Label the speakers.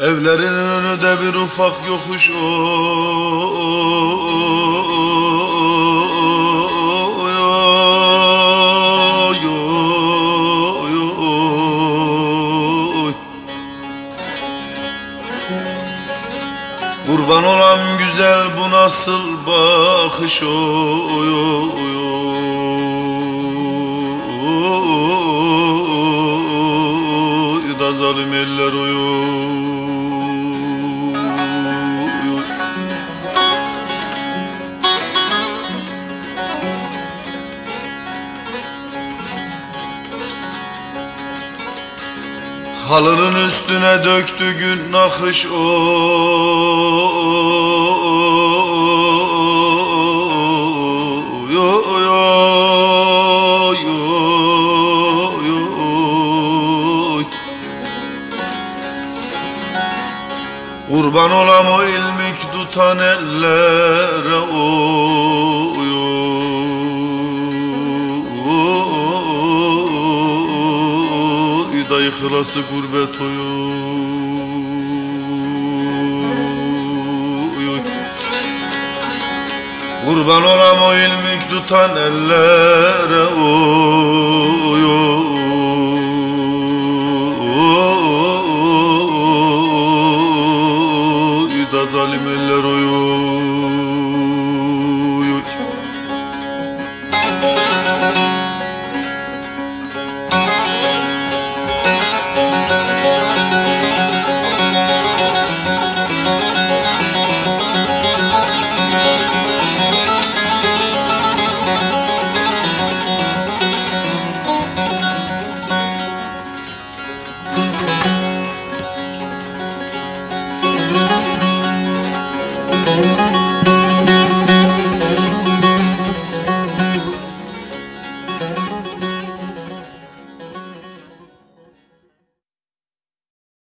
Speaker 1: Evlerin önünde bir ufak yokuş oy. Kurban olan güzel bu nasıl bakış oy, oy, oy, zalim eller oy. Halının üstüne döktü gün nakış oy, Kurban olam o ilmik tutan ellere oy, da yıkılası gurbet oy. Kurban olam o ilmik tutan ellere oy, da zalim eller oy,